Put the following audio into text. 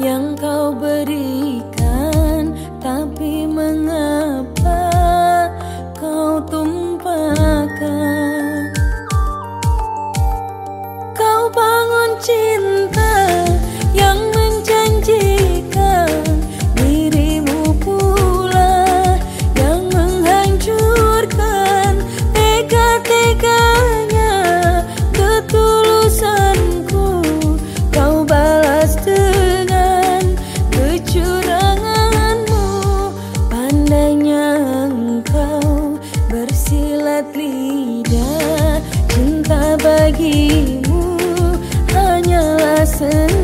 yang kau berikan tapi listen.